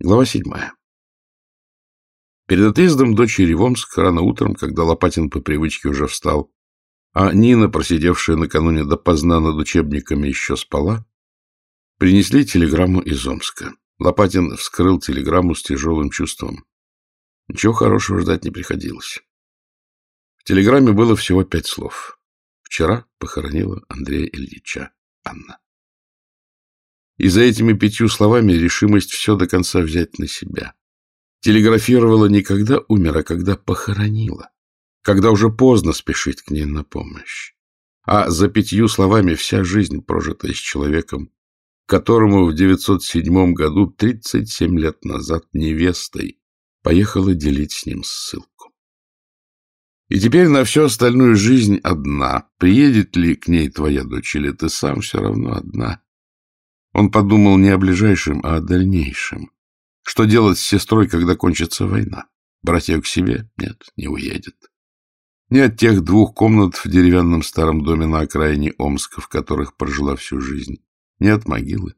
Глава седьмая. Перед отъездом дочери в Омск рано утром, когда Лопатин по привычке уже встал, а Нина, просидевшая накануне допоздна над учебниками, еще спала, принесли телеграмму из Омска. Лопатин вскрыл телеграмму с тяжелым чувством. Ничего хорошего ждать не приходилось. В телеграмме было всего пять слов. Вчера похоронила Андрея Ильича Анна. И за этими пятью словами решимость все до конца взять на себя. Телеграфировала не когда умер, а когда похоронила. Когда уже поздно спешить к ней на помощь. А за пятью словами вся жизнь, прожитая с человеком, которому в 907 году, 37 лет назад, невестой, поехала делить с ним ссылку. И теперь на всю остальную жизнь одна. Приедет ли к ней твоя дочь, или ты сам все равно одна. Он подумал не о ближайшем, а о дальнейшем. Что делать с сестрой, когда кончится война? Брать ее к себе? Нет, не уедет. Не от тех двух комнат в деревянном старом доме на окраине Омска, в которых прожила всю жизнь. Не от могилы.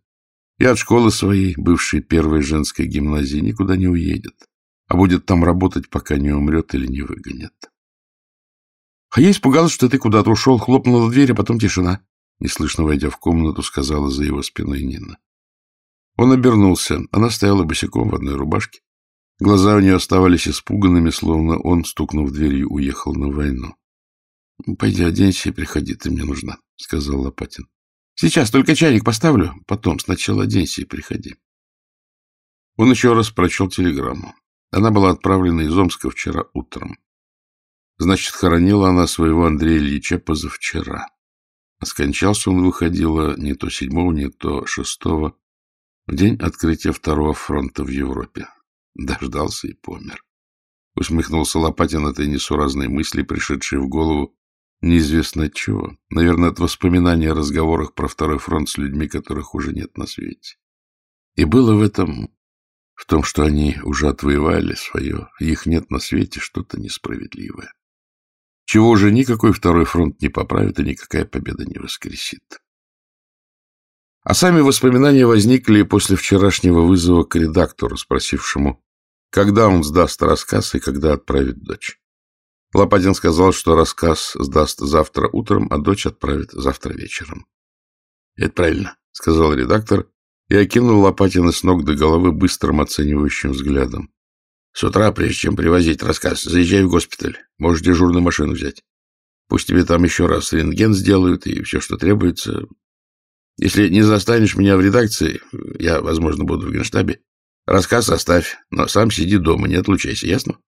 И от школы своей, бывшей первой женской гимназии, никуда не уедет. А будет там работать, пока не умрет или не выгонят. А я испугалась, что ты куда-то ушел, хлопнула дверь, а потом тишина. Неслышно войдя в комнату, сказала за его спиной Нина. Он обернулся. Она стояла босиком в одной рубашке. Глаза у нее оставались испуганными, словно он, стукнув дверью, уехал на войну. — Пойди оденься и приходи, ты мне нужна, — сказал Лопатин. — Сейчас только чайник поставлю, потом сначала оденься и приходи. Он еще раз прочел телеграмму. Она была отправлена из Омска вчера утром. Значит, хоронила она своего Андрея Ильича позавчера. Скончался он, выходило, не то седьмого, не то шестого, в день открытия Второго фронта в Европе. Дождался и помер. Усмехнулся Лопатин этой несуразной мысли, пришедшей в голову неизвестно чего. Наверное, от воспоминания о разговорах про Второй фронт с людьми, которых уже нет на свете. И было в этом, в том, что они уже отвоевали свое, их нет на свете, что-то несправедливое чего же никакой второй фронт не поправит и никакая победа не воскресит. А сами воспоминания возникли после вчерашнего вызова к редактору, спросившему, когда он сдаст рассказ и когда отправит дочь. Лопатин сказал, что рассказ сдаст завтра утром, а дочь отправит завтра вечером. — Это правильно, — сказал редактор и окинул Лопатина с ног до головы быстрым оценивающим взглядом. С утра, прежде чем привозить рассказ, заезжай в госпиталь. Можешь дежурную машину взять. Пусть тебе там еще раз рентген сделают и все, что требуется. Если не застанешь меня в редакции, я, возможно, буду в генштабе, рассказ оставь, но сам сиди дома, не отлучайся, ясно?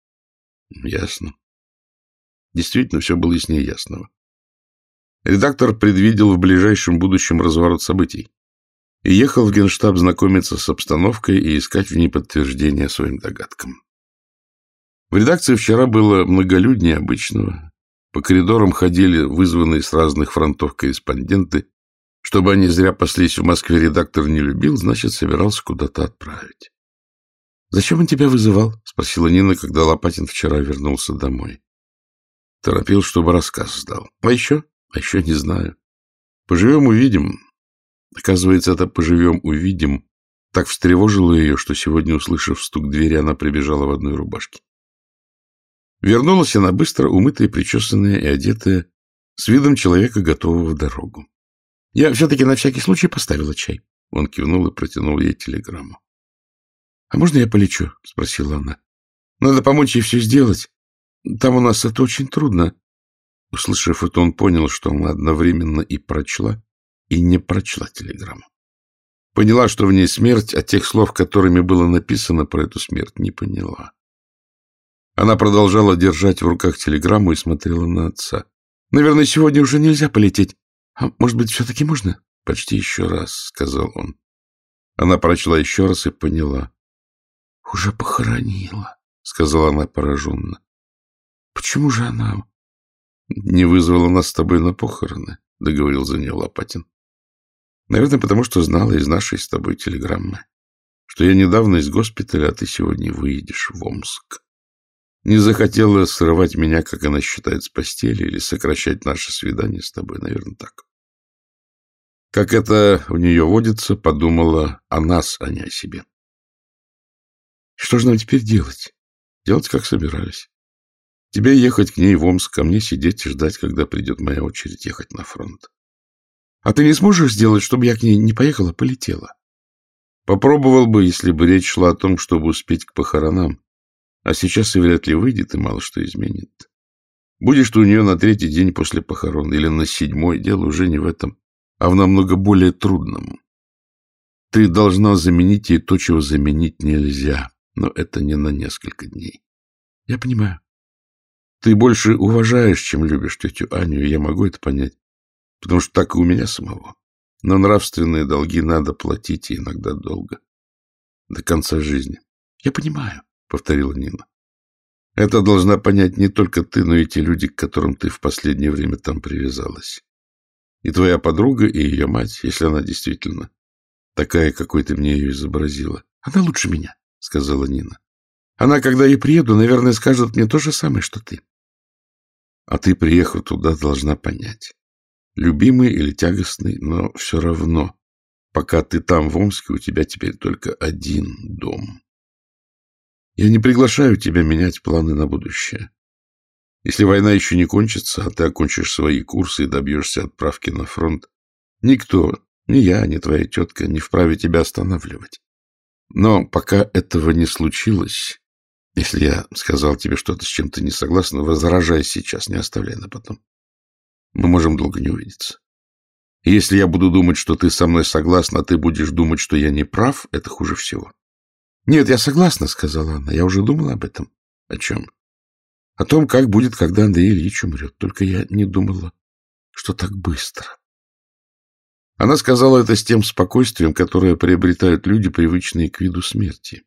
Ясно. Действительно, все было яснее ясного. Редактор предвидел в ближайшем будущем разворот событий и ехал в генштаб знакомиться с обстановкой и искать в ней подтверждение своим догадкам. В редакции вчера было многолюднее обычного. По коридорам ходили вызванные с разных фронтов корреспонденты. Чтобы они зря паслись в Москве, редактор не любил, значит, собирался куда-то отправить. — Зачем он тебя вызывал? — спросила Нина, когда Лопатин вчера вернулся домой. Торопил, чтобы рассказ сдал. — А еще? А еще не знаю. Поживем — увидим. Оказывается, это «поживем, увидим» так встревожило ее, что сегодня, услышав стук двери, она прибежала в одной рубашке. Вернулась она быстро, умытая, причесанная и одетая, с видом человека, готового в дорогу. Я все-таки на всякий случай поставила чай. Он кивнул и протянул ей телеграмму. — А можно я полечу? — спросила она. — Надо помочь ей все сделать. Там у нас это очень трудно. Услышав это, он понял, что она одновременно и прочла, и не прочла телеграмму. Поняла, что в ней смерть, а тех слов, которыми было написано про эту смерть, не поняла. Она продолжала держать в руках телеграмму и смотрела на отца. «Наверное, сегодня уже нельзя полететь. А может быть, все-таки можно?» «Почти еще раз», — сказал он. Она прочла еще раз и поняла. «Уже похоронила», — сказала она пораженно. «Почему же она...» «Не вызвала нас с тобой на похороны», — договорил за нее Лопатин. «Наверное, потому что знала из нашей с тобой телеграммы, что я недавно из госпиталя, а ты сегодня выедешь в Омск». Не захотела срывать меня, как она считает, с постели или сокращать наше свидание с тобой, наверное, так. Как это у нее водится, подумала о нас, а не о себе. Что же нам теперь делать? Делать, как собирались. Тебе ехать к ней в Омск, ко мне сидеть и ждать, когда придет моя очередь ехать на фронт. А ты не сможешь сделать, чтобы я к ней не поехала, а полетела? Попробовал бы, если бы речь шла о том, чтобы успеть к похоронам. А сейчас и вряд ли выйдет, и мало что изменит. Будешь ты у нее на третий день после похорон или на седьмой, дело уже не в этом, а в намного более трудном. Ты должна заменить ей то, чего заменить нельзя, но это не на несколько дней. Я понимаю. Ты больше уважаешь, чем любишь тетю Аню, я могу это понять, потому что так и у меня самого. Но нравственные долги надо платить, и иногда долго. До конца жизни. — Я понимаю, — повторила Нина. — Это должна понять не только ты, но и те люди, к которым ты в последнее время там привязалась. И твоя подруга, и ее мать, если она действительно такая, какой ты мне ее изобразила. — Она лучше меня, — сказала Нина. — Она, когда я приеду, наверное, скажет мне то же самое, что ты. А ты, приехав туда, должна понять. Любимый или тягостный, но все равно, пока ты там, в Омске, у тебя теперь только один дом. Я не приглашаю тебя менять планы на будущее. Если война еще не кончится, а ты окончишь свои курсы и добьешься отправки на фронт, никто, ни я, ни твоя тетка, не вправе тебя останавливать. Но пока этого не случилось, если я сказал тебе что-то, с чем ты не согласна, возражай сейчас, не оставляй на потом. Мы можем долго не увидеться. И если я буду думать, что ты со мной согласна, а ты будешь думать, что я не прав, это хуже всего. — Нет, я согласна, — сказала она. Я уже думала об этом. — О чем? — О том, как будет, когда Андрей Ильич умрет. Только я не думала, что так быстро. Она сказала это с тем спокойствием, которое приобретают люди, привычные к виду смерти.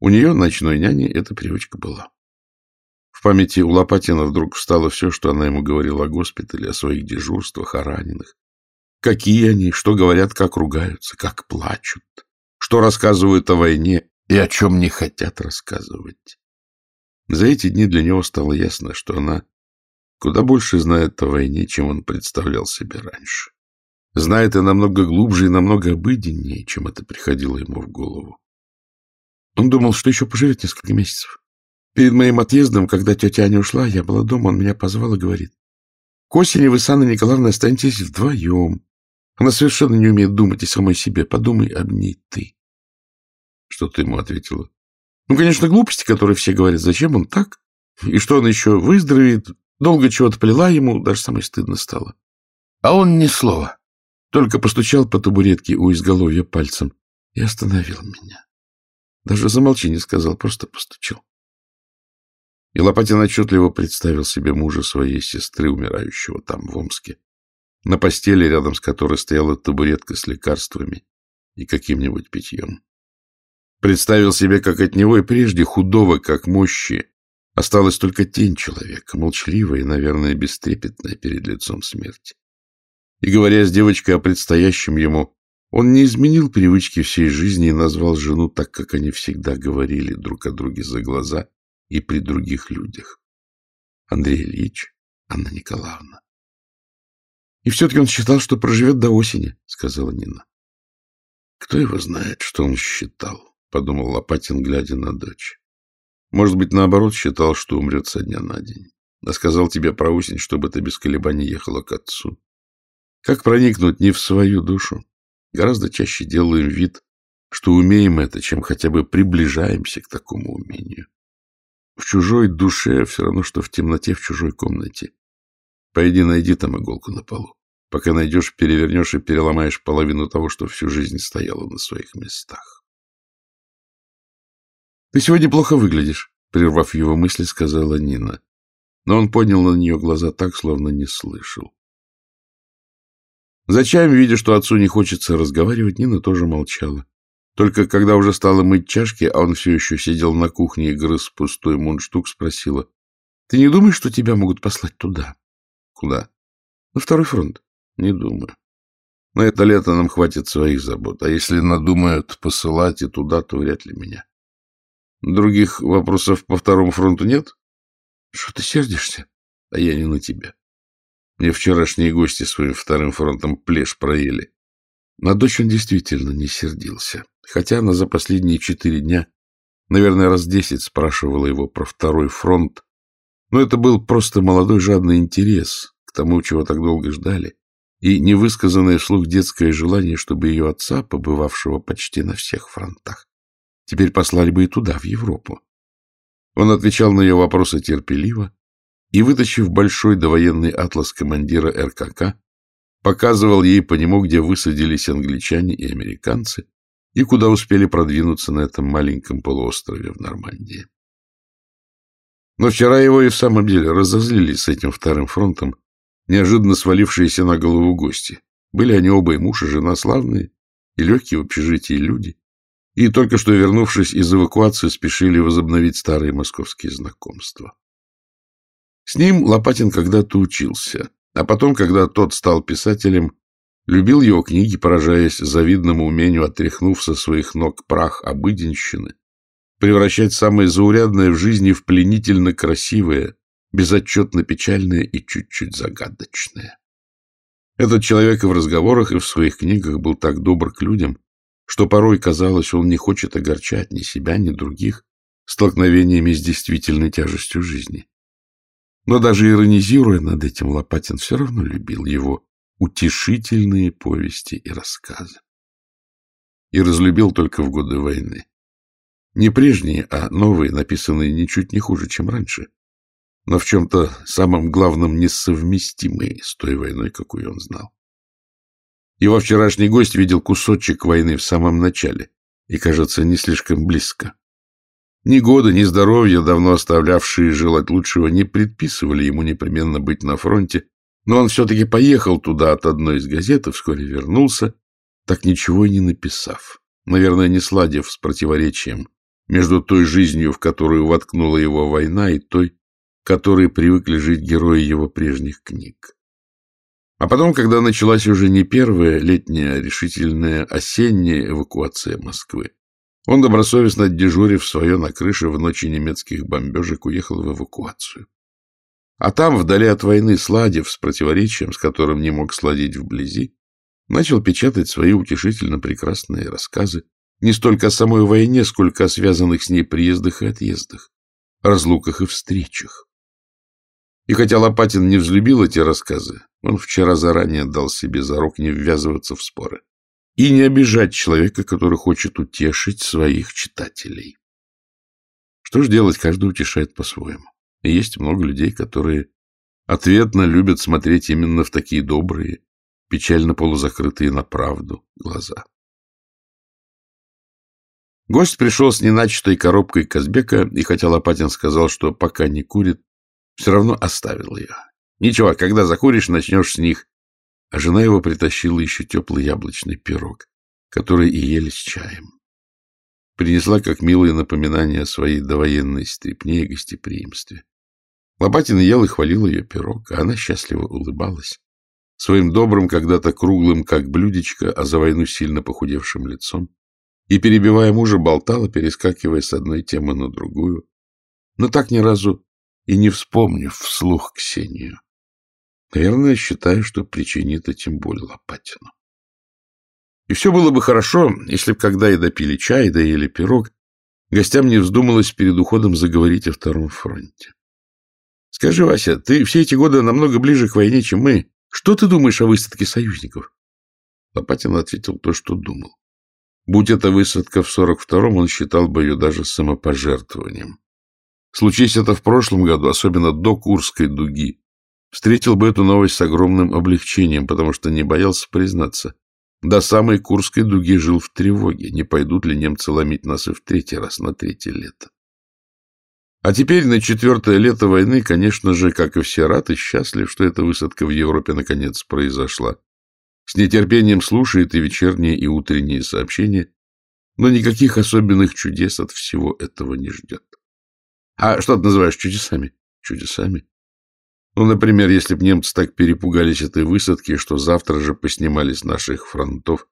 У нее, ночной няни, эта привычка была. В памяти у Лопатина вдруг встало все, что она ему говорила о госпитале, о своих дежурствах, о раненых. Какие они, что говорят, как ругаются, как плачут, что рассказывают о войне и о чем не хотят рассказывать. За эти дни для него стало ясно, что она куда больше знает о войне, чем он представлял себе раньше. Знает и намного глубже и намного обыденнее, чем это приходило ему в голову. Он думал, что еще поживет несколько месяцев. Перед моим отъездом, когда тетя Аня ушла, я была дома, он меня позвал и говорит. К осени вы с Анной Николаевной останетесь вдвоем. Она совершенно не умеет думать о самой себе. Подумай об ней ты. Что ты ему ответила? Ну, конечно, глупости, которые все говорят. Зачем он так? И что он еще выздоровеет? Долго чего-то плела ему, даже самой стыдно стало. А он ни слова. Только постучал по табуретке у изголовья пальцем и остановил меня. Даже замолчи не сказал, просто постучал. И Лопатин отчетливо представил себе мужа своей сестры, умирающего там, в Омске, на постели, рядом с которой стояла табуретка с лекарствами и каким-нибудь питьем. Представил себе, как от него и прежде худого, как мощи, осталась только тень человека, молчаливая и, наверное, бестрепетная перед лицом смерти. И, говоря с девочкой о предстоящем ему, он не изменил привычки всей жизни и назвал жену так, как они всегда говорили друг о друге за глаза и при других людях. Андрей Ильич, Анна Николаевна. И все-таки он считал, что проживет до осени, сказала Нина. Кто его знает, что он считал, подумал Лопатин, глядя на дочь. Может быть, наоборот, считал, что умрет со дня на день. А сказал тебе про осень, чтобы ты без колебаний ехала к отцу. Как проникнуть не в свою душу? Гораздо чаще делаем вид, что умеем это, чем хотя бы приближаемся к такому умению. В чужой душе все равно, что в темноте в чужой комнате. Пойди найди там иголку на полу. Пока найдешь, перевернешь и переломаешь половину того, что всю жизнь стояло на своих местах. — Ты сегодня плохо выглядишь, — прервав его мысли, сказала Нина. Но он поднял на нее глаза так, словно не слышал. За чаем, видя, что отцу не хочется разговаривать, Нина тоже молчала. Только когда уже стала мыть чашки, а он все еще сидел на кухне и грыз пустой мундштук, спросила. — Ты не думаешь, что тебя могут послать туда? — Куда? — На второй фронт. — Не думаю. На это лето нам хватит своих забот. А если надумают посылать и туда, то вряд ли меня. Других вопросов по второму фронту нет? — Что ты сердишься? — А я не на тебя. Мне вчерашние гости своим вторым фронтом плешь проели. На дочь он действительно не сердился хотя она за последние четыре дня Наверное, раз десять спрашивала его про второй фронт, но это был просто молодой жадный интерес к тому, чего так долго ждали, и невысказанное вслух детское желание, чтобы ее отца, побывавшего почти на всех фронтах, теперь послали бы и туда, в Европу. Он отвечал на ее вопросы терпеливо и, вытащив большой довоенный атлас командира РКК, показывал ей по нему, где высадились англичане и американцы, и куда успели продвинуться на этом маленьком полуострове в Нормандии. Но вчера его и в самом деле разозлили с этим вторым фронтом, неожиданно свалившиеся на голову гости. Были они оба и муж, и жена славные, и легкие в общежитии люди, и только что вернувшись из эвакуации, спешили возобновить старые московские знакомства. С ним Лопатин когда-то учился, а потом, когда тот стал писателем, любил его книги, поражаясь завидному умению, отряхнув со своих ног прах обыденщины, превращать самое заурядное в жизни в пленительно красивое, безотчетно печальное и чуть-чуть загадочное. Этот человек и в разговорах, и в своих книгах был так добр к людям, что порой казалось, он не хочет огорчать ни себя, ни других столкновениями с действительной тяжестью жизни. Но даже иронизируя над этим, Лопатин все равно любил его утешительные повести и рассказы. И разлюбил только в годы войны. Не прежние, а новые, написанные ничуть не хуже, чем раньше, но в чем-то самом главном несовместимые с той войной, какую он знал. Его вчерашний гость видел кусочек войны в самом начале и, кажется, не слишком близко. Ни года, ни здоровья, давно оставлявшие желать лучшего, не предписывали ему непременно быть на фронте, но он все-таки поехал туда от одной из газет и вскоре вернулся, так ничего и не написав, наверное, не сладив с противоречием между той жизнью, в которую воткнула его война, и той, которой привыкли жить герои его прежних книг. А потом, когда началась уже не первая летняя, решительная осенняя эвакуация Москвы, он, добросовестно дежурив свое на крыше в ночи немецких бомбежек, уехал в эвакуацию. А там, вдали от войны, сладив с противоречием, с которым не мог сладить вблизи, начал печатать свои утешительно прекрасные рассказы не столько о самой войне, сколько о связанных с ней приездах и отъездах, разлуках и встречах. И хотя Лопатин не взлюбил эти рассказы, он вчера заранее дал себе зарок не ввязываться в споры и не обижать человека, который хочет утешить своих читателей. Что ж делать, каждый утешает по-своему. И есть много людей, которые ответно любят смотреть именно в такие добрые, печально полузакрытые на правду глаза. Гость пришел с неначатой коробкой Казбека, и хотя Лопатин сказал, что пока не курит, все равно оставил ее. Ничего, когда закуришь, начнешь с них. А жена его притащила еще теплый яблочный пирог, который и ели с чаем. Принесла как милое напоминание о своей довоенной стрипне и гостеприимстве. Лопатин ел и хвалил ее пирог, а она счастливо улыбалась. Своим добрым, когда-то круглым, как блюдечко, а за войну сильно похудевшим лицом. И, перебивая мужа, болтала, перескакивая с одной темы на другую. Но так ни разу и не вспомнив вслух Ксению. Наверное, считаю, что причинит этим боль Лопатину. И все было бы хорошо, если бы, когда и допили чай, да ели пирог, гостям не вздумалось перед уходом заговорить о Втором фронте. Скажи, Вася, ты все эти годы намного ближе к войне, чем мы. Что ты думаешь о высадке союзников? Лопатин ответил то, что думал. Будь это высадка в 42-м, он считал бы ее даже самопожертвованием. Случись это в прошлом году, особенно до Курской дуги, встретил бы эту новость с огромным облегчением, потому что не боялся признаться. До самой Курской дуги жил в тревоге, не пойдут ли немцы ломить нас и в третий раз на третье лето. А теперь на четвертое лето войны, конечно же, как и все, рад и счастлив, что эта высадка в Европе наконец произошла. С нетерпением слушает и вечерние, и утренние сообщения, но никаких особенных чудес от всего этого не ждет. А что ты называешь чудесами? Чудесами? Ну, например, если б немцы так перепугались этой высадки, что завтра же поснимали с наших фронтов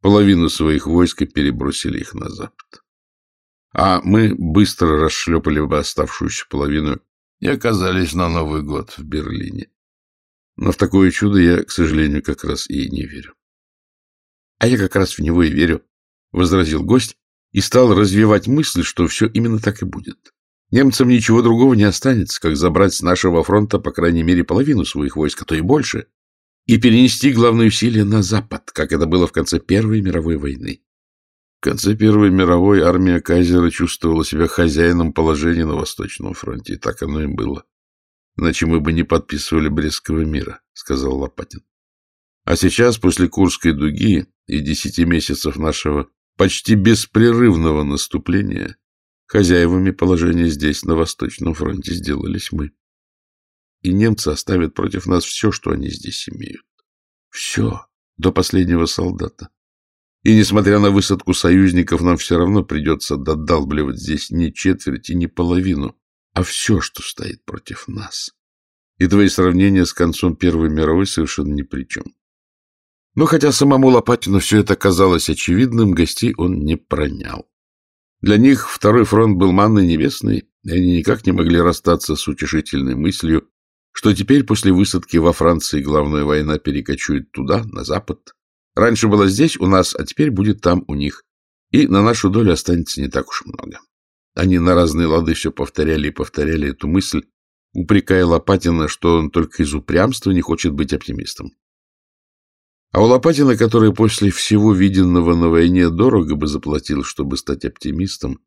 половину своих войск и перебросили их на запад. А мы быстро расшлепали бы оставшуюся половину и оказались на Новый год в Берлине. Но в такое чудо я, к сожалению, как раз и не верю. — А я как раз в него и верю, — возразил гость и стал развивать мысль, что все именно так и будет. Немцам ничего другого не останется, как забрать с нашего фронта по крайней мере половину своих войск, а то и больше, и перенести главные усилия на Запад, как это было в конце Первой мировой войны. В конце Первой мировой армия Кайзера чувствовала себя хозяином положения на Восточном фронте, и так оно и было. Иначе мы бы не подписывали Брестского мира, — сказал Лопатин. А сейчас, после Курской дуги и десяти месяцев нашего почти беспрерывного наступления, хозяевами положения здесь, на Восточном фронте, сделались мы. И немцы оставят против нас все, что они здесь имеют. Все, до последнего солдата. И, несмотря на высадку союзников, нам все равно придется додалбливать здесь не четверть и не половину, а все, что стоит против нас. И твои сравнения с концом Первой мировой совершенно ни при чем. Но хотя самому Лопатину все это казалось очевидным, гостей он не пронял. Для них второй фронт был манной небесной, и они никак не могли расстаться с утешительной мыслью, что теперь после высадки во Франции главная война перекочует туда, на запад. Раньше была здесь у нас, а теперь будет там у них. И на нашу долю останется не так уж много. Они на разные лады все повторяли и повторяли эту мысль, упрекая Лопатина, что он только из упрямства не хочет быть оптимистом. А у Лопатина, который после всего виденного на войне дорого бы заплатил, чтобы стать оптимистом,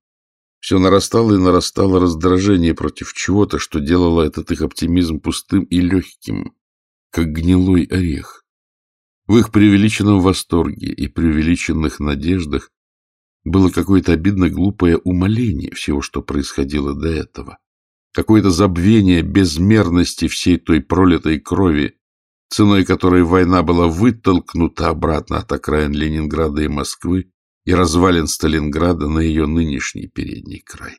все нарастало и нарастало раздражение против чего-то, что делало этот их оптимизм пустым и легким, как гнилой орех. В их преувеличенном восторге и преувеличенных надеждах было какое-то обидно глупое умоление всего, что происходило до этого. Какое-то забвение безмерности всей той пролитой крови, ценой которой война была вытолкнута обратно от окраин Ленинграда и Москвы и развалин Сталинграда на ее нынешний передний край.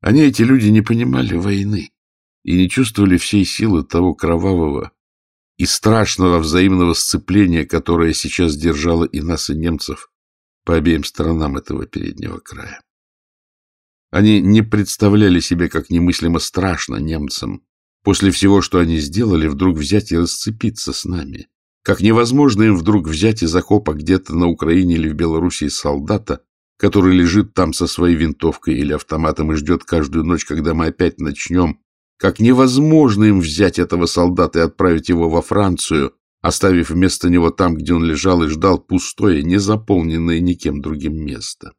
Они, эти люди, не понимали войны и не чувствовали всей силы того кровавого и страшного взаимного сцепления, которое сейчас держало и нас, и немцев, по обеим сторонам этого переднего края. Они не представляли себе, как немыслимо страшно немцам после всего, что они сделали, вдруг взять и расцепиться с нами. Как невозможно им вдруг взять из окопа где-то на Украине или в Белоруссии солдата, который лежит там со своей винтовкой или автоматом и ждет каждую ночь, когда мы опять начнем. Как невозможно им взять этого солдата и отправить его во Францию, оставив вместо него там, где он лежал и ждал пустое, незаполненное никем другим место.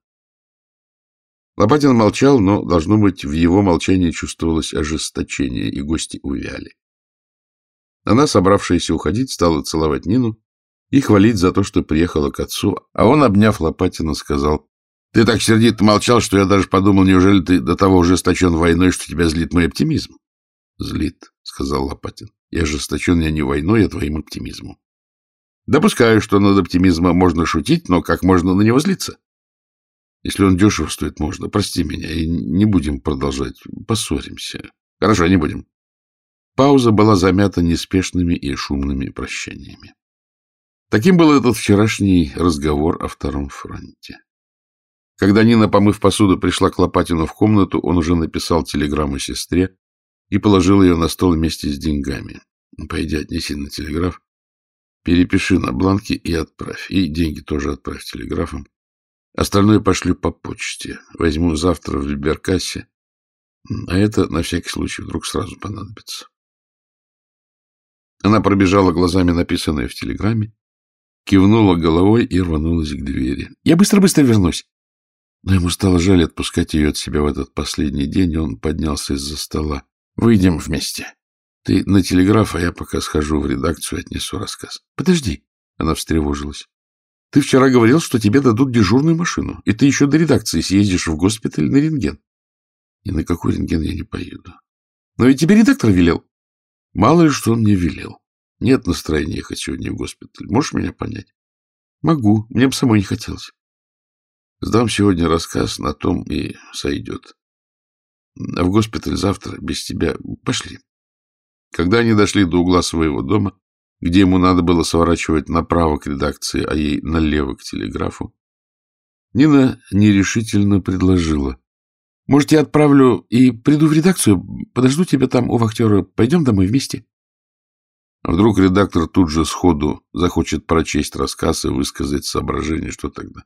Лопатин молчал, но, должно быть, в его молчании чувствовалось ожесточение, и гости увяли. Она, собравшаяся уходить, стала целовать Нину и хвалить за то, что приехала к отцу, а он, обняв Лопатина, сказал, «Ты так сердито молчал, что я даже подумал, неужели ты до того ожесточен войной, что тебя злит мой оптимизм?» «Злит», — сказал Лопатин. Я ожесточен я не войной, а твоим оптимизмом. Допускаю, что над оптимизмом можно шутить, но как можно на него злиться? Если он дешево стоит, можно. Прости меня, и не будем продолжать. Поссоримся. Хорошо, не будем. Пауза была замята неспешными и шумными прощаниями. Таким был этот вчерашний разговор о Втором фронте. Когда Нина, помыв посуду, пришла к Лопатину в комнату, он уже написал телеграмму сестре, и положил ее на стол вместе с деньгами. Пойди отнеси на телеграф, перепиши на бланке и отправь. И деньги тоже отправь телеграфом. Остальное пошлю по почте. Возьму завтра в Либеркассе. А это на всякий случай вдруг сразу понадобится. Она пробежала глазами написанное в телеграмме, кивнула головой и рванулась к двери. — Я быстро-быстро вернусь. Но ему стало жаль отпускать ее от себя в этот последний день, и он поднялся из-за стола. Выйдем вместе. Ты на телеграф, а я пока схожу в редакцию и отнесу рассказ. Подожди. Она встревожилась. Ты вчера говорил, что тебе дадут дежурную машину, и ты еще до редакции съездишь в госпиталь на рентген. И на какой рентген я не поеду. Но ведь тебе редактор велел. Мало ли, что он мне велел. Нет настроения ехать сегодня в госпиталь. Можешь меня понять? Могу. Мне бы самой не хотелось. Сдам сегодня рассказ, на том и сойдет. В госпиталь завтра без тебя. Пошли. Когда они дошли до угла своего дома, где ему надо было сворачивать направо к редакции, а ей налево к телеграфу, Нина нерешительно предложила. — Может, я отправлю и приду в редакцию? Подожду тебя там у вахтера. Пойдем домой вместе? Вдруг редактор тут же сходу захочет прочесть рассказ и высказать соображение, что тогда?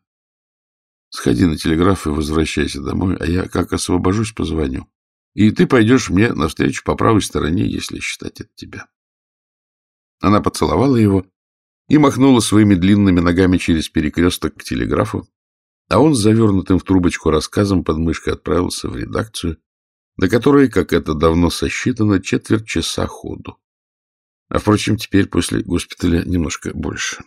Сходи на телеграф и возвращайся домой, а я, как освобожусь, позвоню. И ты пойдешь мне навстречу по правой стороне, если считать от тебя. Она поцеловала его и махнула своими длинными ногами через перекресток к телеграфу, а он с завернутым в трубочку рассказом под мышкой отправился в редакцию, до которой, как это давно сосчитано, четверть часа ходу. А, впрочем, теперь после госпиталя немножко больше.